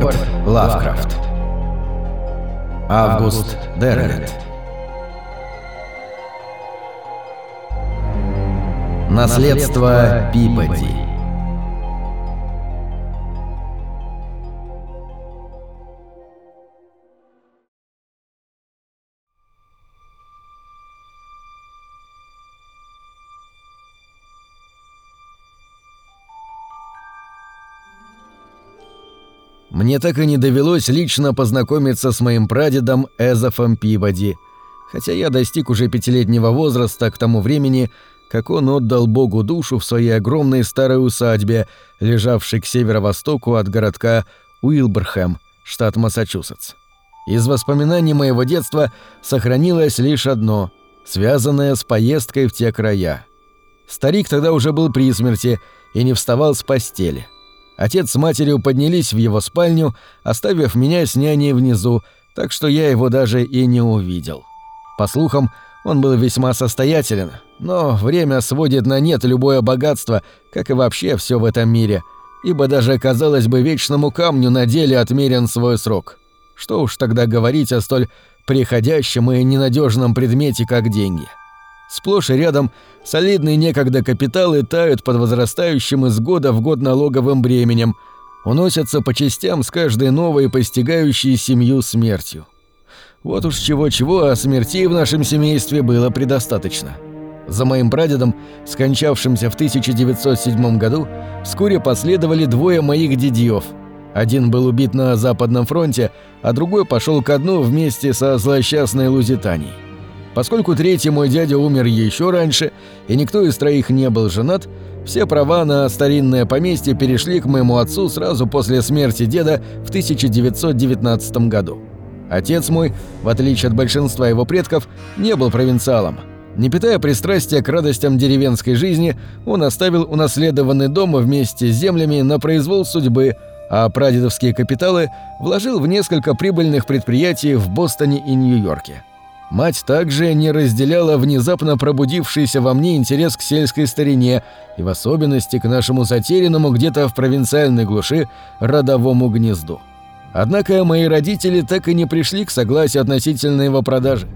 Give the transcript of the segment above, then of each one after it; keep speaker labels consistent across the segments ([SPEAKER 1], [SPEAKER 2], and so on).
[SPEAKER 1] Говард Лавкрафт. Август Дернет Наследство Пиподи Мне так и не довелось лично познакомиться с моим прадедом Эзофом Пибоди, хотя я достиг уже пятилетнего возраста к тому времени, как он отдал Богу душу в своей огромной старой усадьбе, лежавшей к северо-востоку от городка Уилберхэм, штат Массачусетс. Из воспоминаний моего детства сохранилось лишь одно, связанное с поездкой в те края. Старик тогда уже был при смерти и не вставал с постели – Отец с матерью поднялись в его спальню, оставив меня с няней внизу, так что я его даже и не увидел. По слухам, он был весьма состоятелен, но время сводит на нет любое богатство, как и вообще все в этом мире, ибо даже, казалось бы, вечному камню на деле отмерен свой срок. Что уж тогда говорить о столь приходящем и ненадежном предмете, как деньги. Сплошь и рядом солидные некогда капиталы тают под возрастающим из года в год налоговым бременем, уносятся по частям с каждой новой постигающей семью смертью. Вот уж чего-чего, а смертей в нашем семействе было предостаточно. За моим прадедом, скончавшимся в 1907 году, вскоре последовали двое моих дедьев. Один был убит на Западном фронте, а другой пошел ко дну вместе со злосчастной Лузитанией. Поскольку третий мой дядя умер еще раньше, и никто из троих не был женат, все права на старинное поместье перешли к моему отцу сразу после смерти деда в 1919 году. Отец мой, в отличие от большинства его предков, не был провинциалом. Не питая пристрастия к радостям деревенской жизни, он оставил унаследованный дом вместе с землями на произвол судьбы, а прадедовские капиталы вложил в несколько прибыльных предприятий в Бостоне и Нью-Йорке. Мать также не разделяла внезапно пробудившийся во мне интерес к сельской старине и в особенности к нашему затерянному где-то в провинциальной глуши родовому гнезду. Однако мои родители так и не пришли к согласию относительно его продажи.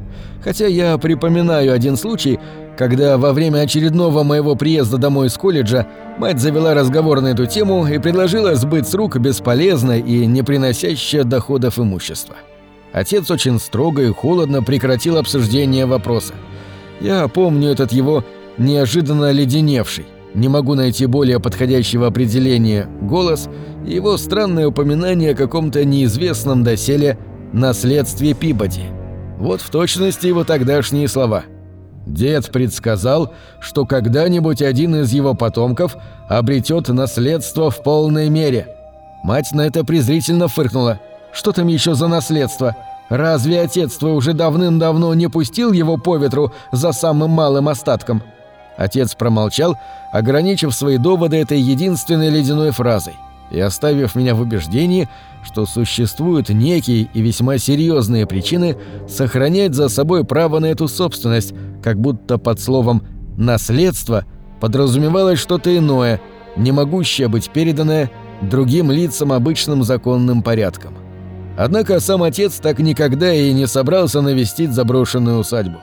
[SPEAKER 1] Хотя я припоминаю один случай, когда во время очередного моего приезда домой из колледжа мать завела разговор на эту тему и предложила сбыть с рук бесполезное и не приносящее доходов имущество. Отец очень строго и холодно прекратил обсуждение вопроса. Я помню этот его неожиданно леденевший, не могу найти более подходящего определения, голос и его странное упоминание о каком-то неизвестном доселе наследстве Пибоди. Вот в точности его тогдашние слова. Дед предсказал, что когда-нибудь один из его потомков обретет наследство в полной мере. Мать на это презрительно фыркнула – что там еще за наследство? Разве отец твой уже давным-давно не пустил его по ветру за самым малым остатком?» Отец промолчал, ограничив свои доводы этой единственной ледяной фразой и оставив меня в убеждении, что существуют некие и весьма серьезные причины сохранять за собой право на эту собственность, как будто под словом «наследство» подразумевалось что-то иное, не могущее быть переданное другим лицам обычным законным порядком. Однако сам отец так никогда и не собрался навестить заброшенную усадьбу.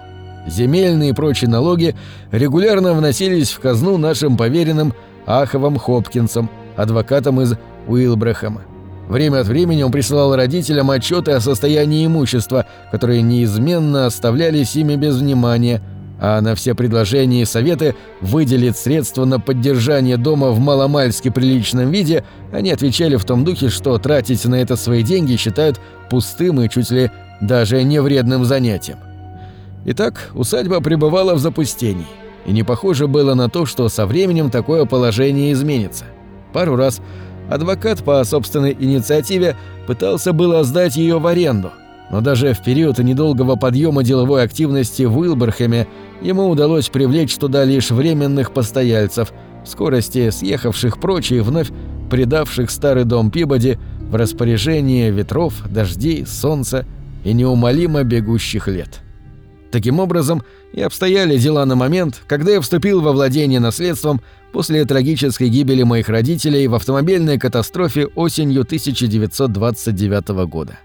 [SPEAKER 1] Земельные и прочие налоги регулярно вносились в казну нашим поверенным Аховым Хопкинсом, адвокатом из Уилбрехема. Время от времени он присылал родителям отчеты о состоянии имущества, которые неизменно оставлялись ими без внимания, а на все предложения и советы выделить средства на поддержание дома в маломальски приличном виде они отвечали в том духе, что тратить на это свои деньги считают пустым и чуть ли даже невредным занятием. Итак, усадьба пребывала в запустении, и не похоже было на то, что со временем такое положение изменится. Пару раз адвокат по собственной инициативе пытался было сдать ее в аренду, но даже в период недолгого подъема деловой активности в Уилберхэме ему удалось привлечь туда лишь временных постояльцев, в скорости съехавших прочь и вновь предавших старый дом Пибоди в распоряжение ветров, дождей, солнца и неумолимо бегущих лет. Таким образом, и обстояли дела на момент, когда я вступил во владение наследством после трагической гибели моих родителей в автомобильной катастрофе осенью 1929 года.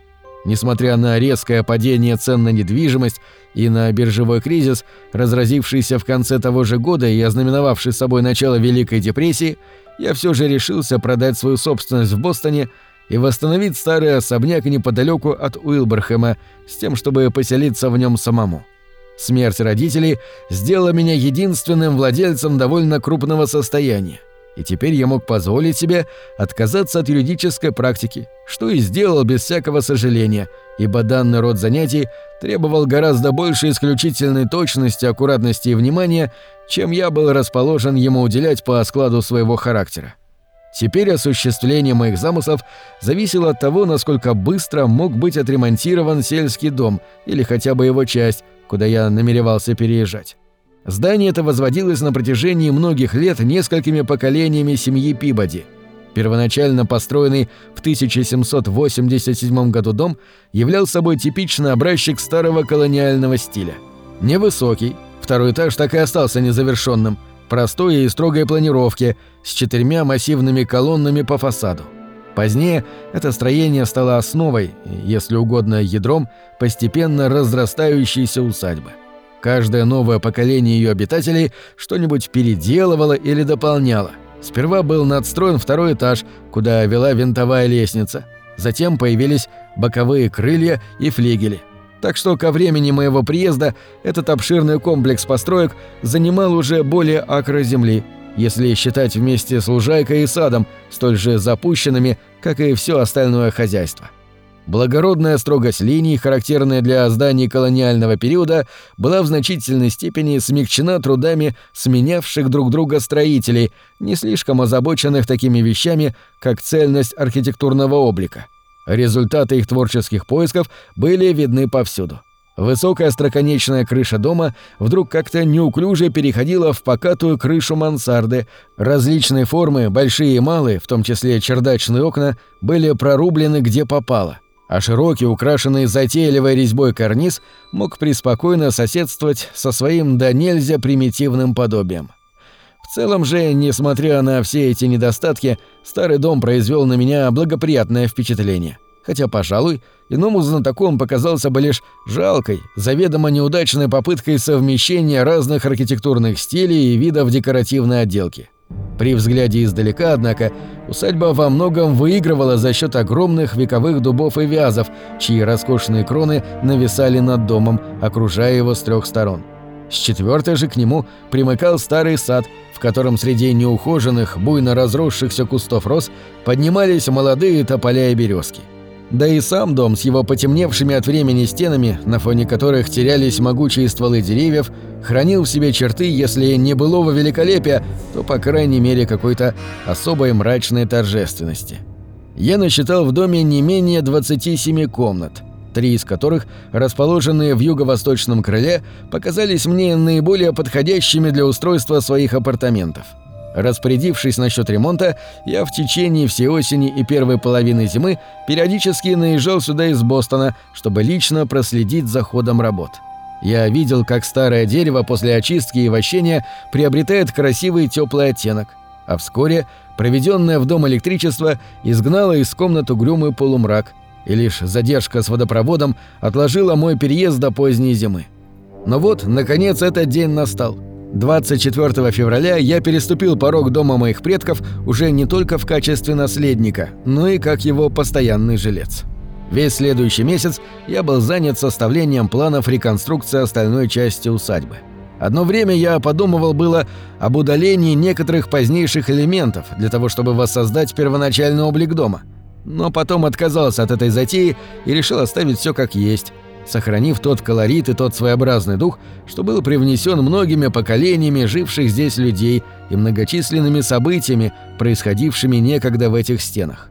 [SPEAKER 1] Несмотря на резкое падение цен на недвижимость и на биржевой кризис, разразившийся в конце того же года и ознаменовавший собой начало Великой депрессии, я все же решился продать свою собственность в Бостоне и восстановить старый особняк неподалеку от Уилберхэма с тем, чтобы поселиться в нем самому. Смерть родителей сделала меня единственным владельцем довольно крупного состояния, и теперь я мог позволить себе отказаться от юридической практики, что и сделал без всякого сожаления, ибо данный род занятий требовал гораздо больше исключительной точности, аккуратности и внимания, чем я был расположен ему уделять по складу своего характера. Теперь осуществление моих замыслов зависело от того, насколько быстро мог быть отремонтирован сельский дом или хотя бы его часть, куда я намеревался переезжать. Здание это возводилось на протяжении многих лет несколькими поколениями семьи Пибоди. Первоначально построенный в 1787 году дом являл собой типичный образчик старого колониального стиля. Невысокий, второй этаж так и остался незавершенным – простой и строгой планировки с четырьмя массивными колоннами по фасаду. Позднее это строение стало основой, если угодно ядром, постепенно разрастающейся усадьбы. Каждое новое поколение ее обитателей что-нибудь переделывало или дополняло. Сперва был надстроен второй этаж, куда вела винтовая лестница. Затем появились боковые крылья и флигели – так что ко времени моего приезда этот обширный комплекс построек занимал уже более акра земли, если считать вместе с лужайкой и садом, столь же запущенными, как и все остальное хозяйство. Благородная строгость линий, характерная для зданий колониального периода, была в значительной степени смягчена трудами сменявших друг друга строителей, не слишком озабоченных такими вещами, как цельность архитектурного облика. Результаты их творческих поисков были видны повсюду. Высокая остроконечная крыша дома вдруг как-то неуклюже переходила в покатую крышу мансарды. Различные формы, большие и малые, в том числе чердачные окна, были прорублены где попало, а широкий, украшенный затейливой резьбой карниз мог преспокойно соседствовать со своим до нельзя примитивным подобием. В целом же, несмотря на все эти недостатки, старый дом произвел на меня благоприятное впечатление. Хотя, пожалуй, иному знатоку он показался бы лишь жалкой, заведомо неудачной попыткой совмещения разных архитектурных стилей и видов декоративной отделки. При взгляде издалека, однако, усадьба во многом выигрывала за счет огромных вековых дубов и вязов, чьи роскошные кроны нависали над домом, окружая его с трех сторон. С четвертой же к нему примыкал старый сад, в котором среди неухоженных, буйно разросшихся кустов роз поднимались молодые тополя и березки. Да и сам дом с его потемневшими от времени стенами, на фоне которых терялись могучие стволы деревьев, хранил в себе черты, если не былого великолепия, то, по крайней мере, какой-то особой мрачной торжественности. Я насчитал в доме не менее 27 комнат – три из которых, расположенные в юго-восточном крыле, показались мне наиболее подходящими для устройства своих апартаментов. Распорядившись насчет ремонта, я в течение всей осени и первой половины зимы периодически наезжал сюда из Бостона, чтобы лично проследить за ходом работ. Я видел, как старое дерево после очистки и вощения приобретает красивый теплый оттенок, а вскоре проведенное в дом электричество изгнало из комнаты угрюмый полумрак – и лишь задержка с водопроводом отложила мой переезд до поздней зимы. Но вот, наконец, этот день настал. 24 февраля я переступил порог дома моих предков уже не только в качестве наследника, но и как его постоянный жилец. Весь следующий месяц я был занят составлением планов реконструкции остальной части усадьбы. Одно время я подумывал было об удалении некоторых позднейших элементов для того, чтобы воссоздать первоначальный облик дома – но потом отказался от этой затеи и решил оставить все как есть, сохранив тот колорит и тот своеобразный дух, что был привнесен многими поколениями живших здесь людей и многочисленными событиями, происходившими некогда в этих стенах.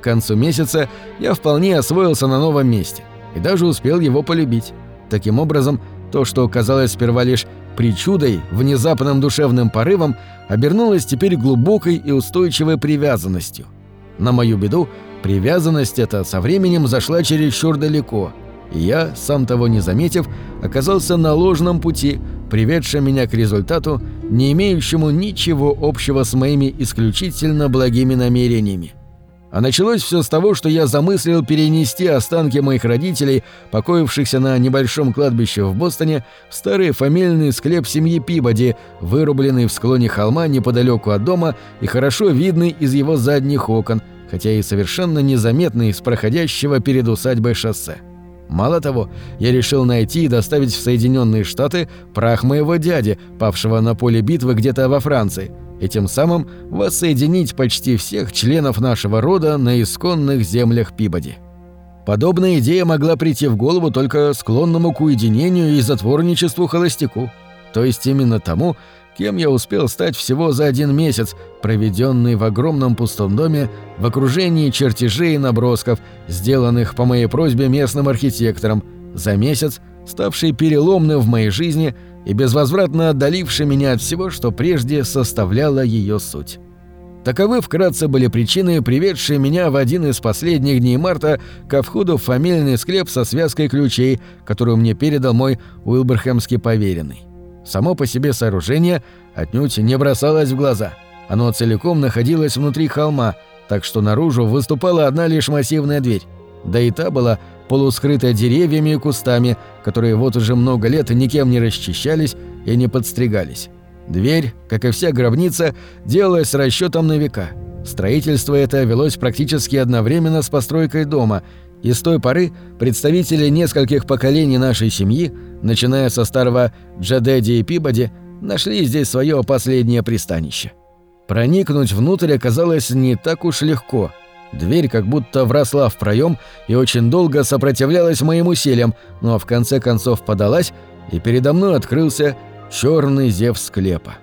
[SPEAKER 1] К концу месяца я вполне освоился на новом месте и даже успел его полюбить. Таким образом, то, что казалось сперва лишь причудой, внезапным душевным порывом, обернулось теперь глубокой и устойчивой привязанностью. На мою беду, Привязанность эта со временем зашла чересчур далеко, И я, сам того не заметив, оказался на ложном пути, приведшем меня к результату, не имеющему ничего общего с моими исключительно благими намерениями. А началось все с того, что я замыслил перенести останки моих родителей, покоившихся на небольшом кладбище в Бостоне, в старый фамильный склеп семьи Пибоди, вырубленный в склоне холма неподалеку от дома и хорошо видный из его задних окон, хотя и совершенно незаметный с проходящего перед усадьбой шоссе. Мало того, я решил найти и доставить в Соединенные Штаты прах моего дяди, павшего на поле битвы где-то во Франции – и тем самым воссоединить почти всех членов нашего рода на исконных землях Пибоди. Подобная идея могла прийти в голову только склонному к уединению и затворничеству холостяку, то есть именно тому, кем я успел стать всего за один месяц, проведенный в огромном пустом доме в окружении чертежей и набросков, сделанных по моей просьбе местным архитектором, за месяц, ставший переломным в моей жизни – и безвозвратно отдаливший меня от всего, что прежде составляло ее суть. Таковы вкратце были причины, приведшие меня в один из последних дней марта ко входу в фамильный склеп со связкой ключей, которую мне передал мой уилберхэмский поверенный. Само по себе сооружение отнюдь не бросалось в глаза. Оно целиком находилось внутри холма, так что наружу выступала одна лишь массивная дверь. Да и та была полускрытая деревьями и кустами, которые вот уже много лет никем не расчищались и не подстригались. Дверь, как и вся гробница, делалась с расчетом на века. Строительство это велось практически одновременно с постройкой дома, и с той поры представители нескольких поколений нашей семьи, начиная со старого Джадеди и Пибоди, нашли здесь свое последнее пристанище. Проникнуть внутрь оказалось не так уж легко – Дверь как будто вросла в проем и очень долго сопротивлялась моим усилиям, но в конце концов подалась, и передо мной открылся черный зев склепа.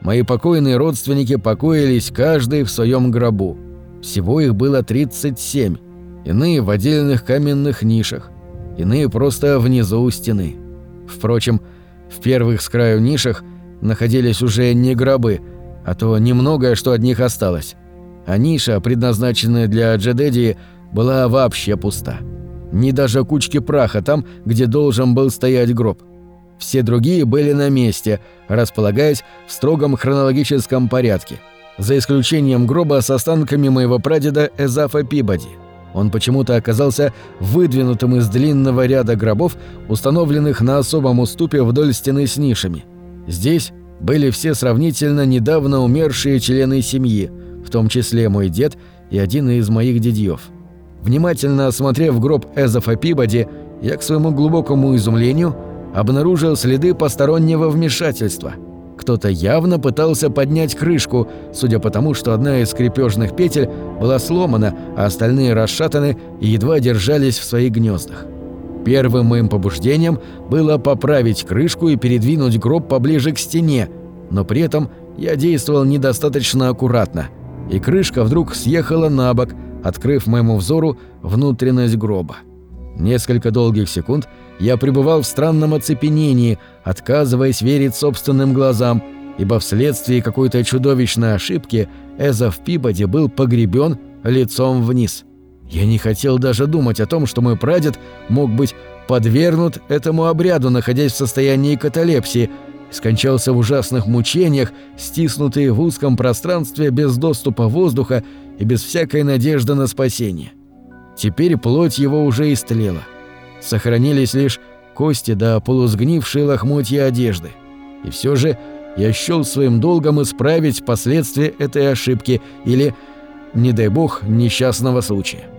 [SPEAKER 1] Мои покойные родственники покоились каждый в своем гробу. Всего их было 37, иные в отдельных каменных нишах, иные просто внизу у стены. Впрочем, в первых с краю нишах находились уже не гробы, а то немногое, что от них осталось а ниша, предназначенная для Джедеди, была вообще пуста. Ни даже кучки праха там, где должен был стоять гроб. Все другие были на месте, располагаясь в строгом хронологическом порядке, за исключением гроба с останками моего прадеда Эзафа Пибоди. Он почему-то оказался выдвинутым из длинного ряда гробов, установленных на особом уступе вдоль стены с нишами. Здесь были все сравнительно недавно умершие члены семьи – в том числе мой дед и один из моих дедьев. Внимательно осмотрев гроб Эзофа Пибоди, я к своему глубокому изумлению обнаружил следы постороннего вмешательства. Кто-то явно пытался поднять крышку, судя по тому, что одна из скрепежных петель была сломана, а остальные расшатаны и едва держались в своих гнездах. Первым моим побуждением было поправить крышку и передвинуть гроб поближе к стене, но при этом я действовал недостаточно аккуратно – и крышка вдруг съехала на бок, открыв моему взору внутренность гроба. Несколько долгих секунд я пребывал в странном оцепенении, отказываясь верить собственным глазам, ибо вследствие какой-то чудовищной ошибки Эзов Пибоди был погребен лицом вниз. Я не хотел даже думать о том, что мой прадед мог быть подвергнут этому обряду, находясь в состоянии каталепсии – скончался в ужасных мучениях, стиснутый в узком пространстве без доступа воздуха и без всякой надежды на спасение. Теперь плоть его уже истлела. Сохранились лишь кости да полусгнившие лохмотья одежды. И все же я счел своим долгом исправить последствия этой ошибки или, не дай бог, несчастного случая.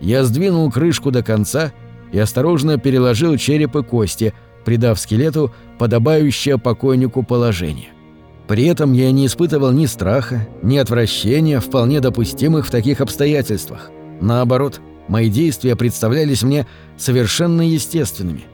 [SPEAKER 1] Я сдвинул крышку до конца и осторожно переложил череп и кости – придав скелету подобающее покойнику положение. При этом я не испытывал ни страха, ни отвращения, вполне допустимых в таких обстоятельствах. Наоборот, мои действия представлялись мне совершенно естественными.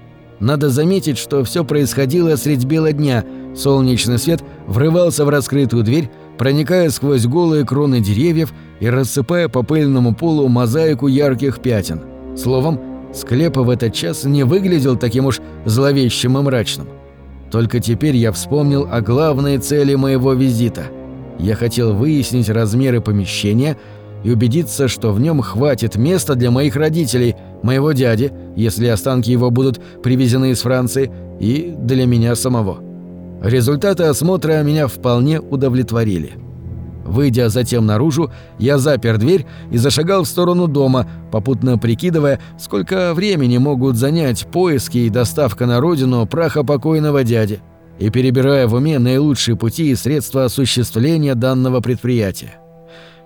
[SPEAKER 1] Надо заметить, что все происходило средь бела дня, солнечный свет врывался в раскрытую дверь, проникая сквозь голые кроны деревьев и рассыпая по пыльному полу мозаику ярких пятен. Словом, Склеп в этот час не выглядел таким уж зловещим и мрачным. Только теперь я вспомнил о главной цели моего визита. Я хотел выяснить размеры помещения и убедиться, что в нем хватит места для моих родителей, моего дяди, если останки его будут привезены из Франции, и для меня самого. Результаты осмотра меня вполне удовлетворили. Выйдя затем наружу, я запер дверь и зашагал в сторону дома, попутно прикидывая, сколько времени могут занять поиски и доставка на родину праха покойного дяди, и перебирая в уме наилучшие пути и средства осуществления данного предприятия.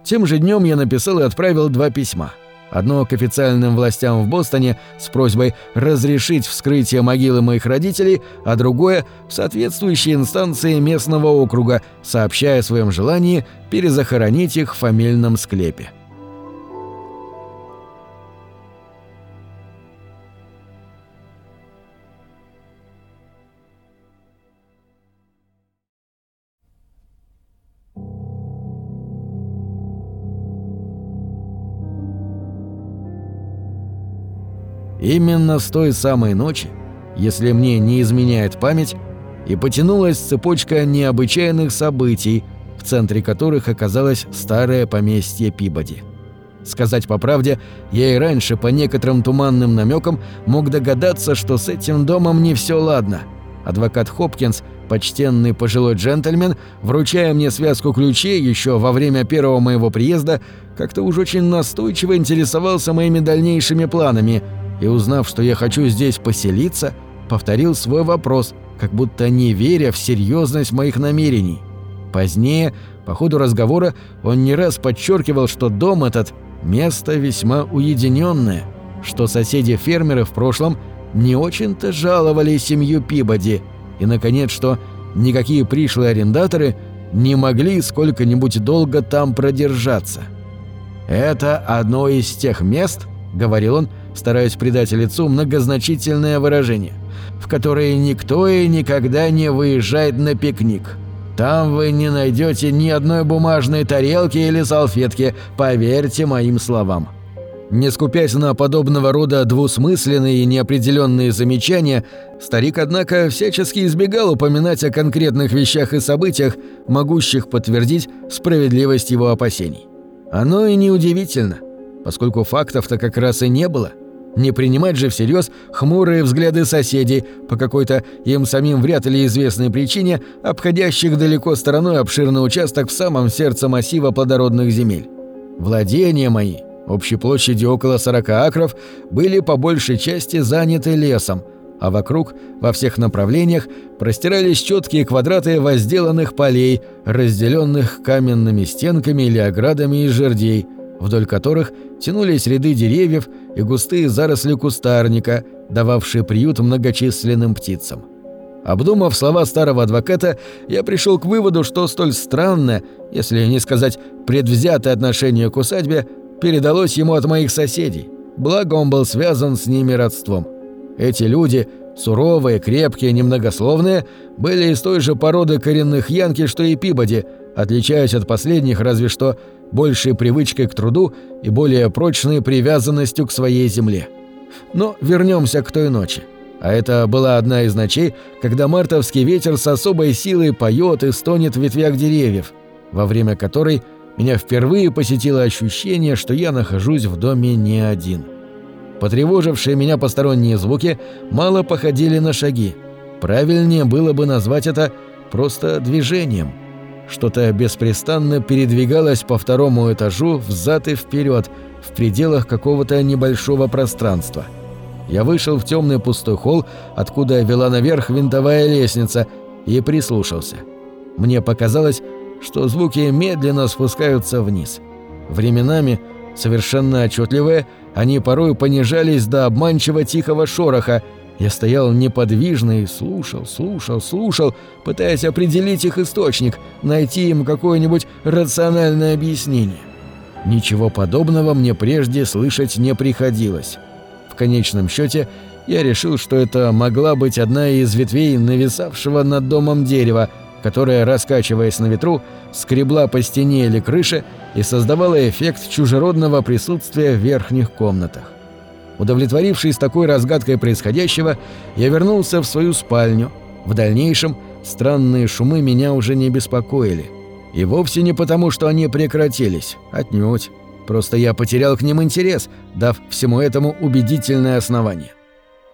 [SPEAKER 1] Тем же днем я написал и отправил два письма – Одно к официальным властям в Бостоне с просьбой разрешить вскрытие могилы моих родителей, а другое в соответствующие инстанции местного округа, сообщая о своем желании перезахоронить их в фамильном склепе. Именно с той самой ночи, если мне не изменяет память, и потянулась цепочка необычайных событий, в центре которых оказалось старое поместье Пибоди. Сказать по правде, я и раньше по некоторым туманным намекам мог догадаться, что с этим домом не все ладно. Адвокат Хопкинс, почтенный пожилой джентльмен, вручая мне связку ключей еще во время первого моего приезда, как-то уж очень настойчиво интересовался моими дальнейшими планами – и, узнав, что я хочу здесь поселиться, повторил свой вопрос, как будто не веря в серьезность моих намерений. Позднее, по ходу разговора, он не раз подчеркивал, что дом этот – место весьма уединенное, что соседи-фермеры в прошлом не очень-то жаловали семью Пибоди, и, наконец, что никакие пришлые арендаторы не могли сколько-нибудь долго там продержаться. «Это одно из тех мест», — говорил он, — стараясь придать лицу многозначительное выражение, в которое никто и никогда не выезжает на пикник. Там вы не найдете ни одной бумажной тарелки или салфетки, поверьте моим словам. Не скупясь на подобного рода двусмысленные и неопределенные замечания, старик, однако, всячески избегал упоминать о конкретных вещах и событиях, могущих подтвердить справедливость его опасений. Оно и неудивительно, поскольку фактов-то как раз и не было – не принимать же всерьез хмурые взгляды соседей, по какой-то им самим вряд ли известной причине, обходящих далеко стороной обширный участок в самом сердце массива плодородных земель. Владения мои, общей площадью около 40 акров, были по большей части заняты лесом, а вокруг, во всех направлениях, простирались четкие квадраты возделанных полей, разделенных каменными стенками или оградами из жердей – вдоль которых тянулись ряды деревьев и густые заросли кустарника, дававшие приют многочисленным птицам. Обдумав слова старого адвоката, я пришел к выводу, что столь странное, если не сказать предвзятое отношение к усадьбе, передалось ему от моих соседей, благо он был связан с ними родством. Эти люди, суровые, крепкие, немногословные, были из той же породы коренных янки, что и Пибоди, отличаясь от последних разве что большей привычкой к труду и более прочной привязанностью к своей земле. Но вернемся к той ночи. А это была одна из ночей, когда мартовский ветер с особой силой поет и стонет в ветвях деревьев, во время которой меня впервые посетило ощущение, что я нахожусь в доме не один. Потревожившие меня посторонние звуки мало походили на шаги. Правильнее было бы назвать это просто движением – что-то беспрестанно передвигалось по второму этажу взад и вперед в пределах какого-то небольшого пространства. Я вышел в темный пустой холл, откуда вела наверх винтовая лестница, и прислушался. Мне показалось, что звуки медленно спускаются вниз. Временами, совершенно отчетливые, они порой понижались до обманчиво тихого шороха, я стоял неподвижно и слушал, слушал, слушал, пытаясь определить их источник, найти им какое-нибудь рациональное объяснение. Ничего подобного мне прежде слышать не приходилось. В конечном счете я решил, что это могла быть одна из ветвей нависавшего над домом дерева, которая, раскачиваясь на ветру, скребла по стене или крыше и создавала эффект чужеродного присутствия в верхних комнатах. Удовлетворившись такой разгадкой происходящего, я вернулся в свою спальню. В дальнейшем странные шумы меня уже не беспокоили. И вовсе не потому, что они прекратились, отнюдь. Просто я потерял к ним интерес, дав всему этому убедительное основание.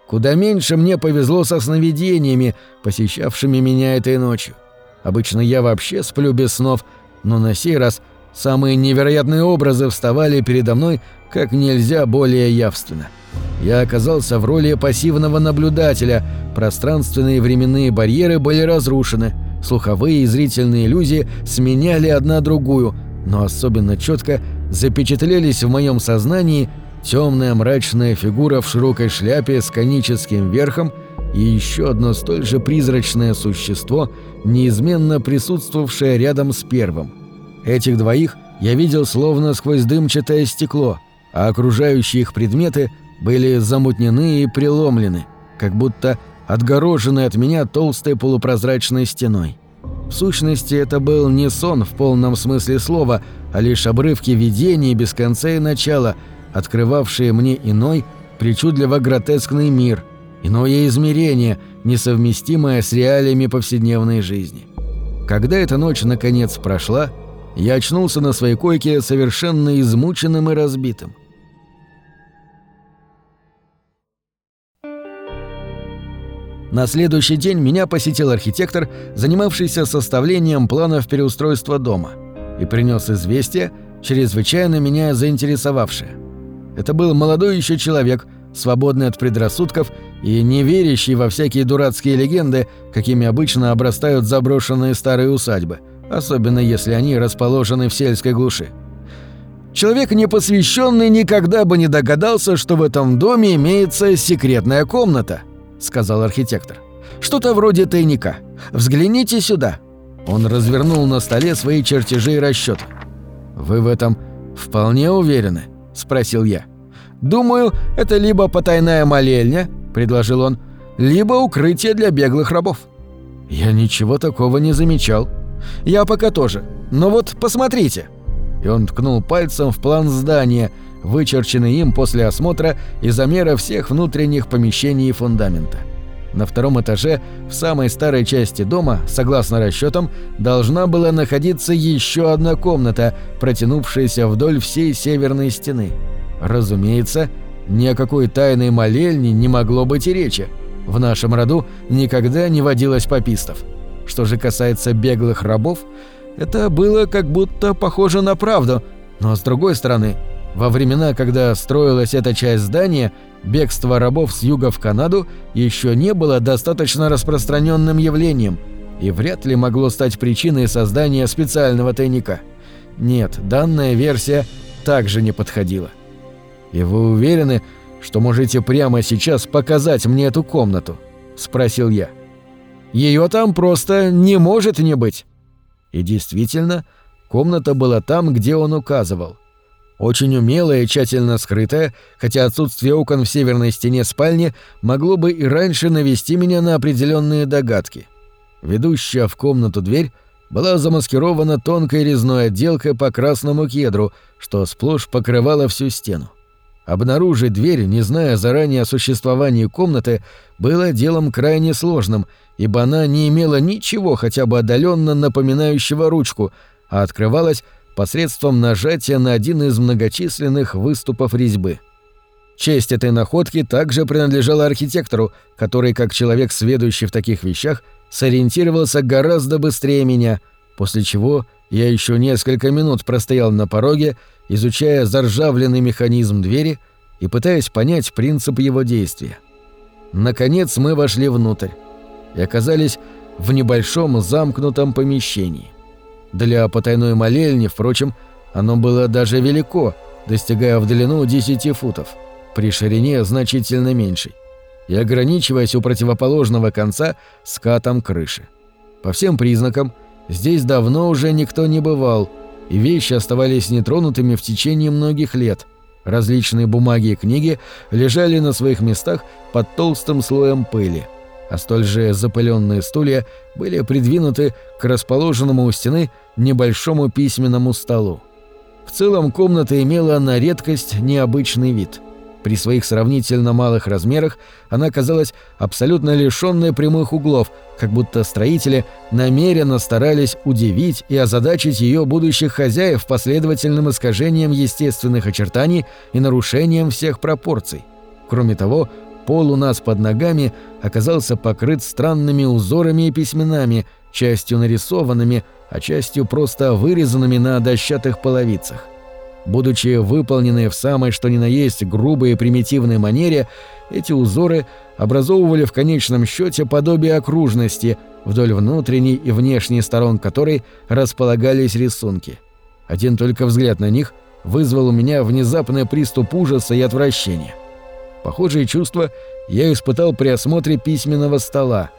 [SPEAKER 1] Куда меньше мне повезло со сновидениями, посещавшими меня этой ночью. Обычно я вообще сплю без снов, но на сей раз самые невероятные образы вставали передо мной как нельзя более явственно. Я оказался в роли пассивного наблюдателя, пространственные и временные барьеры были разрушены, слуховые и зрительные иллюзии сменяли одна другую, но особенно четко запечатлелись в моем сознании темная мрачная фигура в широкой шляпе с коническим верхом и еще одно столь же призрачное существо, неизменно присутствовавшее рядом с первым. Этих двоих я видел словно сквозь дымчатое стекло, а окружающие их предметы были замутнены и преломлены, как будто отгорожены от меня толстой полупрозрачной стеной. В сущности, это был не сон в полном смысле слова, а лишь обрывки видений без конца и начала, открывавшие мне иной, причудливо гротескный мир, иное измерение, несовместимое с реалиями повседневной жизни. Когда эта ночь наконец прошла, я очнулся на своей койке совершенно измученным и разбитым. На следующий день меня посетил архитектор, занимавшийся составлением планов переустройства дома, и принес известие, чрезвычайно меня заинтересовавшее. Это был молодой еще человек, свободный от предрассудков и не верящий во всякие дурацкие легенды, какими обычно обрастают заброшенные старые усадьбы, особенно если они расположены в сельской глуши. Человек непосвященный никогда бы не догадался, что в этом доме имеется секретная комната –— сказал архитектор. «Что-то вроде тайника. Взгляните сюда». Он развернул на столе свои чертежи и расчеты. «Вы в этом вполне уверены?» — спросил я. «Думаю, это либо потайная молельня», — предложил он, «либо укрытие для беглых рабов». Я ничего такого не замечал. Я пока тоже. Но вот посмотрите. И он ткнул пальцем в план здания — вычерченный им после осмотра и замера всех внутренних помещений и фундамента. На втором этаже, в самой старой части дома, согласно расчетам, должна была находиться еще одна комната, протянувшаяся вдоль всей северной стены. Разумеется, ни о какой тайной молельне не могло быть и речи. В нашем роду никогда не водилось попистов. Что же касается беглых рабов, это было как будто похоже на правду, но с другой стороны, во времена, когда строилась эта часть здания, бегство рабов с юга в Канаду еще не было достаточно распространенным явлением и вряд ли могло стать причиной создания специального тайника. Нет, данная версия также не подходила. «И вы уверены, что можете прямо сейчас показать мне эту комнату?» – спросил я. «Ее там просто не может не быть». И действительно, комната была там, где он указывал – очень умелая и тщательно скрытая, хотя отсутствие окон в северной стене спальни могло бы и раньше навести меня на определенные догадки. Ведущая в комнату дверь была замаскирована тонкой резной отделкой по красному кедру, что сплошь покрывало всю стену. Обнаружить дверь, не зная заранее о существовании комнаты, было делом крайне сложным, ибо она не имела ничего хотя бы отдаленно напоминающего ручку, а открывалась посредством нажатия на один из многочисленных выступов резьбы. Честь этой находки также принадлежала архитектору, который, как человек, сведущий в таких вещах, сориентировался гораздо быстрее меня, после чего я еще несколько минут простоял на пороге, изучая заржавленный механизм двери и пытаясь понять принцип его действия. Наконец мы вошли внутрь и оказались в небольшом замкнутом помещении. Для потайной молельни, впрочем, оно было даже велико, достигая в длину 10 футов, при ширине значительно меньшей, и ограничиваясь у противоположного конца скатом крыши. По всем признакам, здесь давно уже никто не бывал, и вещи оставались нетронутыми в течение многих лет. Различные бумаги и книги лежали на своих местах под толстым слоем пыли – а столь же запыленные стулья были придвинуты к расположенному у стены небольшому письменному столу. В целом комната имела на редкость необычный вид. При своих сравнительно малых размерах она казалась абсолютно лишённой прямых углов, как будто строители намеренно старались удивить и озадачить ее будущих хозяев последовательным искажением естественных очертаний и нарушением всех пропорций. Кроме того, пол у нас под ногами оказался покрыт странными узорами и письменами, частью нарисованными, а частью просто вырезанными на дощатых половицах. Будучи выполнены в самой что ни на есть грубой и примитивной манере, эти узоры образовывали в конечном счете подобие окружности, вдоль внутренней и внешней сторон которой располагались рисунки. Один только взгляд на них вызвал у меня внезапный приступ ужаса и отвращения. Похожие чувства я испытал при осмотре письменного стола.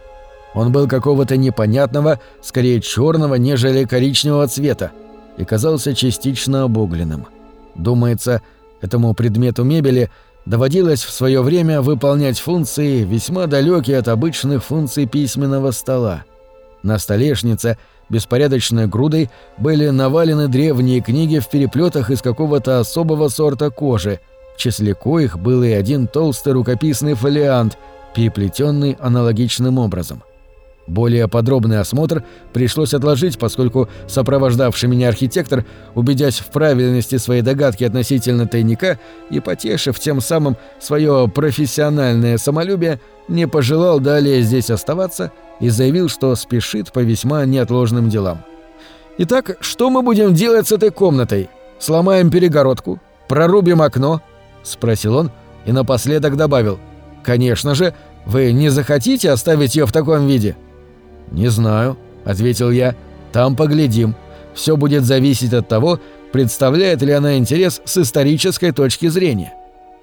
[SPEAKER 1] Он был какого-то непонятного, скорее черного, нежели коричневого цвета, и казался частично обугленным. Думается, этому предмету мебели доводилось в свое время выполнять функции, весьма далекие от обычных функций письменного стола. На столешнице беспорядочной грудой были навалены древние книги в переплетах из какого-то особого сорта кожи, в числе коих был и один толстый рукописный фолиант, переплетенный аналогичным образом. Более подробный осмотр пришлось отложить, поскольку сопровождавший меня архитектор, убедясь в правильности своей догадки относительно тайника и потешив тем самым свое профессиональное самолюбие, не пожелал далее здесь оставаться и заявил, что спешит по весьма неотложным делам. «Итак, что мы будем делать с этой комнатой? Сломаем перегородку? Прорубим окно?» — спросил он и напоследок добавил. «Конечно же, вы не захотите оставить ее в таком виде?» «Не знаю», — ответил я. «Там поглядим. Все будет зависеть от того, представляет ли она интерес с исторической точки зрения».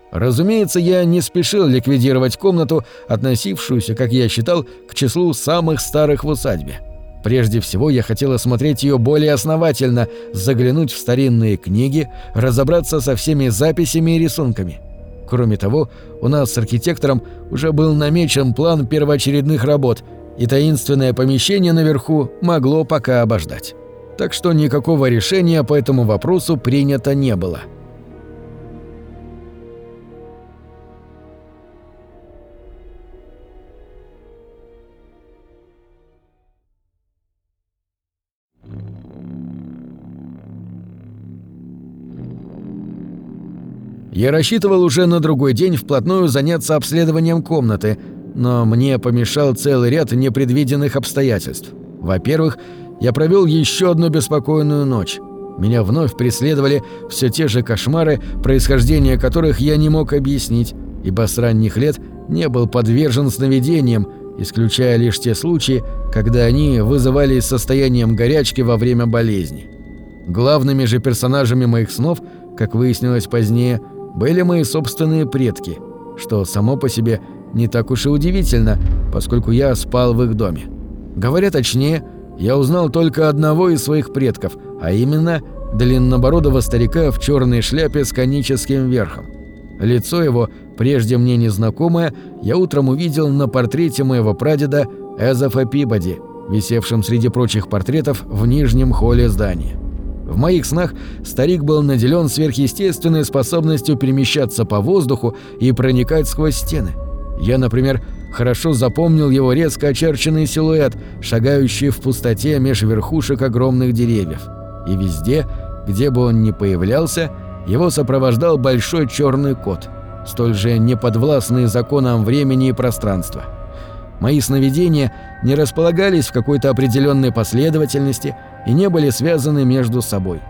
[SPEAKER 1] Разумеется, я не спешил ликвидировать комнату, относившуюся, как я считал, к числу самых старых в усадьбе. Прежде всего, я хотел осмотреть ее более основательно, заглянуть в старинные книги, разобраться со всеми записями и рисунками. Кроме того, у нас с архитектором уже был намечен план первоочередных работ – и таинственное помещение наверху могло пока обождать. Так что никакого решения по этому вопросу принято не было. Я рассчитывал уже на другой день вплотную заняться обследованием комнаты – но мне помешал целый ряд непредвиденных обстоятельств. Во-первых, я провел еще одну беспокойную ночь. Меня вновь преследовали все те же кошмары, происхождение которых я не мог объяснить, ибо с ранних лет не был подвержен сновидениям, исключая лишь те случаи, когда они вызывались состоянием горячки во время болезни. Главными же персонажами моих снов, как выяснилось позднее, были мои собственные предки, что само по себе – не так уж и удивительно, поскольку я спал в их доме. Говоря точнее, я узнал только одного из своих предков, а именно длиннобородого старика в черной шляпе с коническим верхом. Лицо его, прежде мне незнакомое, я утром увидел на портрете моего прадеда Эзофа Пибоди, висевшем среди прочих портретов в нижнем холле здания. В моих снах старик был наделен сверхъестественной способностью перемещаться по воздуху и проникать сквозь стены – я, например, хорошо запомнил его резко очерченный силуэт, шагающий в пустоте меж верхушек огромных деревьев. И везде, где бы он ни появлялся, его сопровождал большой черный кот, столь же неподвластный законам времени и пространства. Мои сновидения не располагались в какой-то определенной последовательности и не были связаны между собой.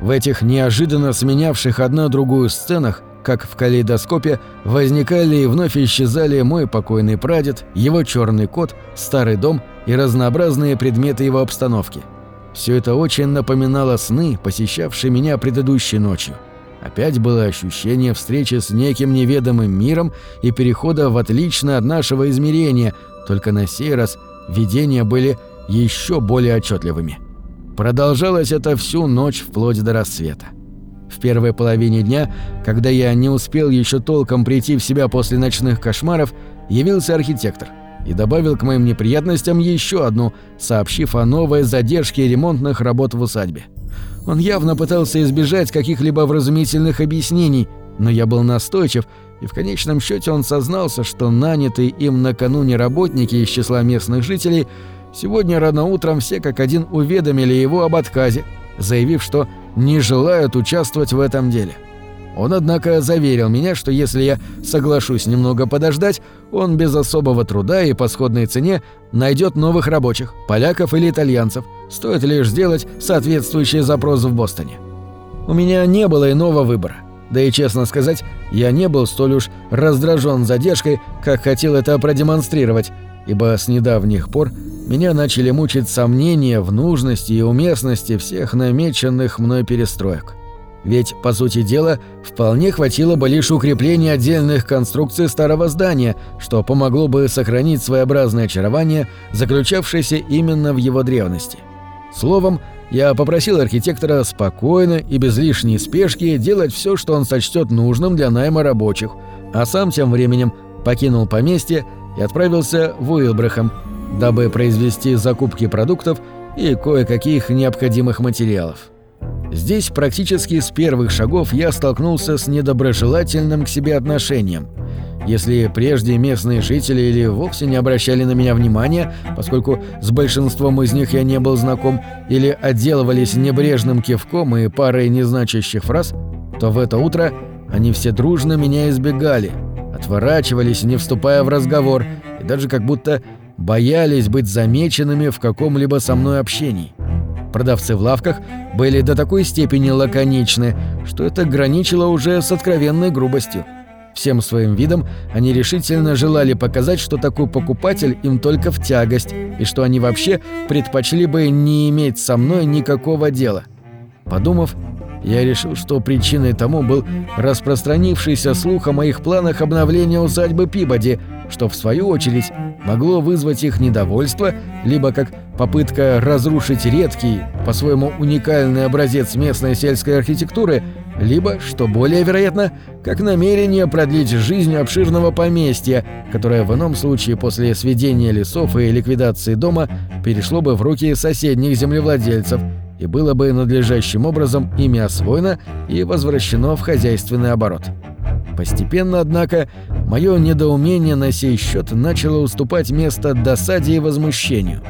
[SPEAKER 1] В этих неожиданно сменявших одна другую сценах как в калейдоскопе, возникали и вновь исчезали мой покойный прадед, его черный кот, старый дом и разнообразные предметы его обстановки. Все это очень напоминало сны, посещавшие меня предыдущей ночью. Опять было ощущение встречи с неким неведомым миром и перехода в отличное от нашего измерения, только на сей раз видения были еще более отчетливыми. Продолжалось это всю ночь вплоть до рассвета. В первой половине дня, когда я не успел еще толком прийти в себя после ночных кошмаров, явился архитектор и добавил к моим неприятностям еще одну, сообщив о новой задержке ремонтных работ в усадьбе. Он явно пытался избежать каких-либо вразумительных объяснений, но я был настойчив и в конечном счете он сознался, что нанятые им накануне работники из числа местных жителей сегодня рано утром все как один уведомили его об отказе, заявив, что не желают участвовать в этом деле. Он, однако, заверил меня, что если я соглашусь немного подождать, он без особого труда и по сходной цене найдет новых рабочих, поляков или итальянцев, стоит лишь сделать соответствующий запрос в Бостоне. У меня не было иного выбора. Да и честно сказать, я не был столь уж раздражен задержкой, как хотел это продемонстрировать, ибо с недавних пор меня начали мучить сомнения в нужности и уместности всех намеченных мной перестроек. Ведь, по сути дела, вполне хватило бы лишь укрепления отдельных конструкций старого здания, что помогло бы сохранить своеобразное очарование, заключавшееся именно в его древности. Словом, я попросил архитектора спокойно и без лишней спешки делать все, что он сочтет нужным для найма рабочих, а сам тем временем покинул поместье и отправился в Уилбрехам, дабы произвести закупки продуктов и кое-каких необходимых материалов. Здесь практически с первых шагов я столкнулся с недоброжелательным к себе отношением. Если прежде местные жители или вовсе не обращали на меня внимания, поскольку с большинством из них я не был знаком, или отделывались небрежным кивком и парой незначащих фраз, то в это утро они все дружно меня избегали, отворачивались, не вступая в разговор, и даже как будто боялись быть замеченными в каком-либо со мной общении. Продавцы в лавках были до такой степени лаконичны, что это граничило уже с откровенной грубостью. Всем своим видом они решительно желали показать, что такой покупатель им только в тягость, и что они вообще предпочли бы не иметь со мной никакого дела. Подумав, я решил, что причиной тому был распространившийся слух о моих планах обновления усадьбы Пибоди, что в свою очередь могло вызвать их недовольство, либо как попытка разрушить редкий, по-своему уникальный образец местной сельской архитектуры, либо, что более вероятно, как намерение продлить жизнь обширного поместья, которое в ином случае после сведения лесов и ликвидации дома перешло бы в руки соседних землевладельцев и было бы надлежащим образом ими освоено и возвращено в хозяйственный оборот. Постепенно, однако, мое недоумение на сей счет начало уступать место досаде и возмущению.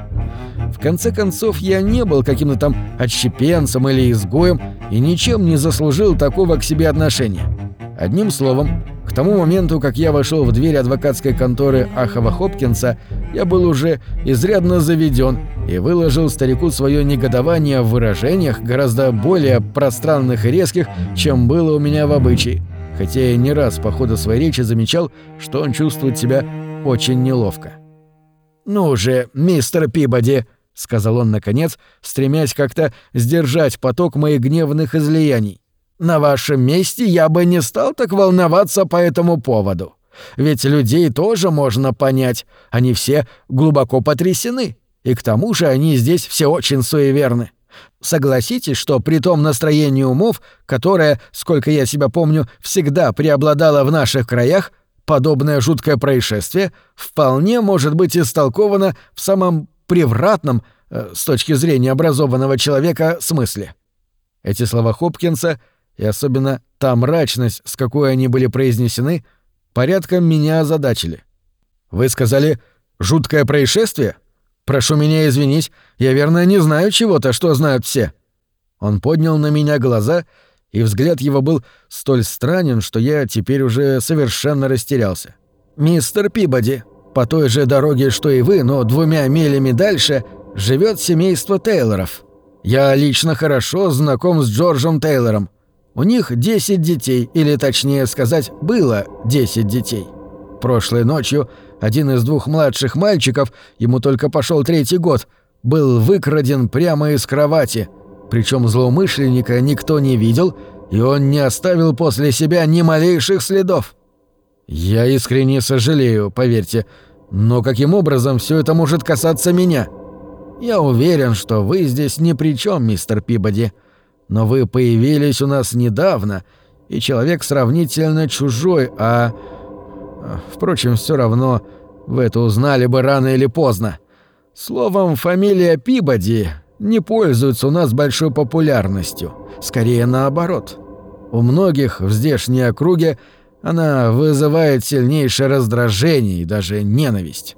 [SPEAKER 1] В конце концов, я не был каким-то там отщепенцем или изгоем и ничем не заслужил такого к себе отношения. Одним словом, к тому моменту, как я вошел в дверь адвокатской конторы Ахова Хопкинса, я был уже изрядно заведен и выложил старику свое негодование в выражениях гораздо более пространных и резких, чем было у меня в обычае хотя я не раз по ходу своей речи замечал, что он чувствует себя очень неловко. «Ну же, мистер Пибоди!» — сказал он наконец, стремясь как-то сдержать поток моих гневных излияний. «На вашем месте я бы не стал так волноваться по этому поводу. Ведь людей тоже можно понять, они все глубоко потрясены, и к тому же они здесь все очень суеверны. Согласитесь, что при том настроении умов, которое, сколько я себя помню, всегда преобладало в наших краях, подобное жуткое происшествие вполне может быть истолковано в самом превратном, э, с точки зрения образованного человека, смысле. Эти слова Хопкинса, и особенно та мрачность, с какой они были произнесены, порядком меня озадачили. «Вы сказали «жуткое происшествие»?» Прошу меня извинить, я верно не знаю чего-то, что знают все». Он поднял на меня глаза, и взгляд его был столь странен, что я теперь уже совершенно растерялся. «Мистер Пибоди, по той же дороге, что и вы, но двумя милями дальше, живет семейство Тейлоров. Я лично хорошо знаком с Джорджем Тейлором. У них 10 детей, или точнее сказать, было 10 детей. Прошлой ночью один из двух младших мальчиков, ему только пошел третий год, был выкраден прямо из кровати. Причем злоумышленника никто не видел, и он не оставил после себя ни малейших следов. Я искренне сожалею, поверьте, но каким образом все это может касаться меня? Я уверен, что вы здесь ни при чем, мистер Пибоди. Но вы появились у нас недавно, и человек сравнительно чужой, а Впрочем, все равно вы это узнали бы рано или поздно. Словом, фамилия Пибоди не пользуется у нас большой популярностью. Скорее наоборот. У многих в здешней округе Она вызывает сильнейшее раздражение и даже ненависть.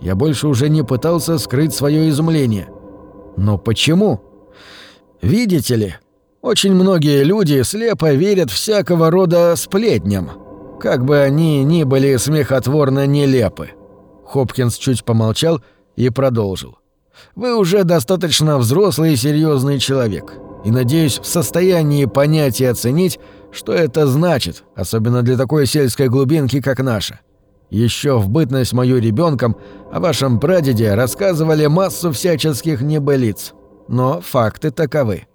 [SPEAKER 1] Я больше уже не пытался скрыть свое изумление. Но почему? Видите ли, очень многие люди слепо верят всякого рода сплетням, как бы они ни были смехотворно нелепы. Хопкинс чуть помолчал и продолжил. «Вы уже достаточно взрослый и серьезный человек, и, надеюсь, в состоянии понять и оценить, что это значит, особенно для такой сельской глубинки, как наша. Еще в бытность мою ребенком о вашем прадеде рассказывали массу всяческих небылиц. Но факты таковы.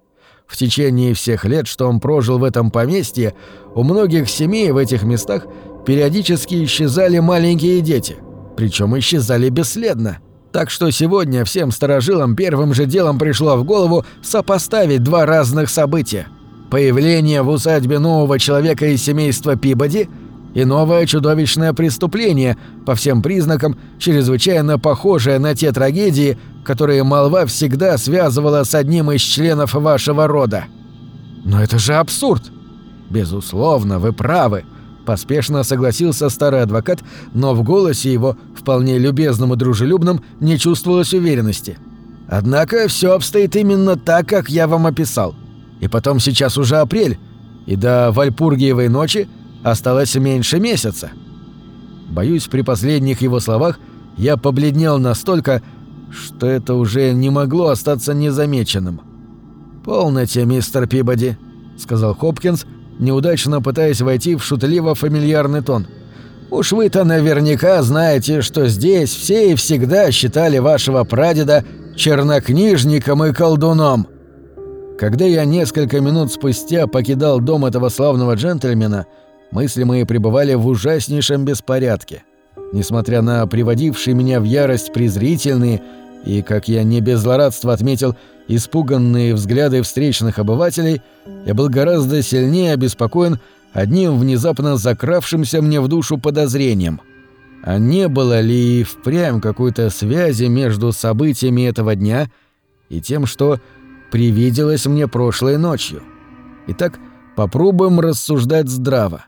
[SPEAKER 1] В течение всех лет, что он прожил в этом поместье, у многих семей в этих местах периодически исчезали маленькие дети. Причем исчезали бесследно. Так что сегодня всем старожилам первым же делом пришло в голову сопоставить два разных события – Появление в усадьбе нового человека из семейства Пибоди и новое чудовищное преступление, по всем признакам чрезвычайно похожее на те трагедии, которые молва всегда связывала с одним из членов вашего рода. Но это же абсурд. Безусловно, вы правы, поспешно согласился старый адвокат, но в голосе его, вполне любезном и дружелюбном, не чувствовалось уверенности. Однако все обстоит именно так, как я вам описал. И потом сейчас уже апрель, и до Вальпургиевой ночи осталось меньше месяца. Боюсь, при последних его словах я побледнел настолько, что это уже не могло остаться незамеченным. «Полноте, мистер Пибоди», — сказал Хопкинс, неудачно пытаясь войти в шутливо-фамильярный тон. «Уж вы-то наверняка знаете, что здесь все и всегда считали вашего прадеда чернокнижником и колдуном». Когда я несколько минут спустя покидал дом этого славного джентльмена, мысли мои пребывали в ужаснейшем беспорядке. Несмотря на приводившие меня в ярость презрительные и, как я не без злорадства отметил, испуганные взгляды встречных обывателей, я был гораздо сильнее обеспокоен одним внезапно закравшимся мне в душу подозрением. А не было ли впрямь какой-то связи между событиями этого дня и тем, что привиделось мне прошлой ночью. Итак, попробуем рассуждать здраво.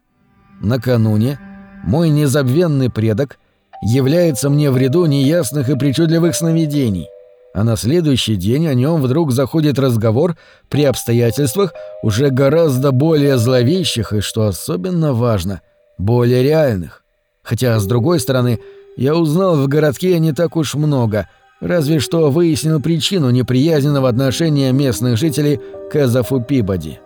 [SPEAKER 1] Накануне мой незабвенный предок является мне в ряду неясных и причудливых сновидений, а на следующий день о нем вдруг заходит разговор при обстоятельствах уже гораздо более зловещих и, что особенно важно, более реальных. Хотя, с другой стороны, я узнал в городке не так уж много — Разве что выяснил причину неприязненного отношения местных жителей к Эзофу Пибоди.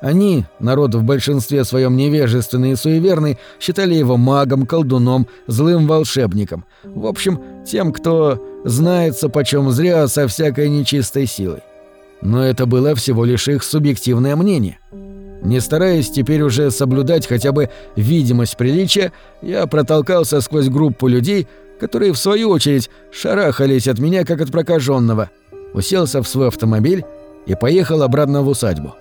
[SPEAKER 1] Они, народ в большинстве своем невежественный и суеверный, считали его магом, колдуном, злым волшебником. В общем, тем, кто знается почем зря со всякой нечистой силой. Но это было всего лишь их субъективное мнение. Не стараясь теперь уже соблюдать хотя бы видимость приличия, я протолкался сквозь группу людей, которые, в свою очередь, шарахались от меня, как от прокаженного, уселся в свой автомобиль и поехал обратно в усадьбу.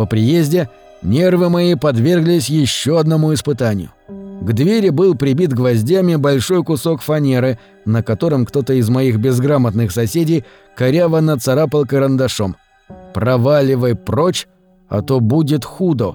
[SPEAKER 1] По приезде нервы мои подверглись еще одному испытанию. К двери был прибит гвоздями большой кусок фанеры, на котором кто-то из моих безграмотных соседей коряво нацарапал карандашом. «Проваливай прочь, а то будет худо».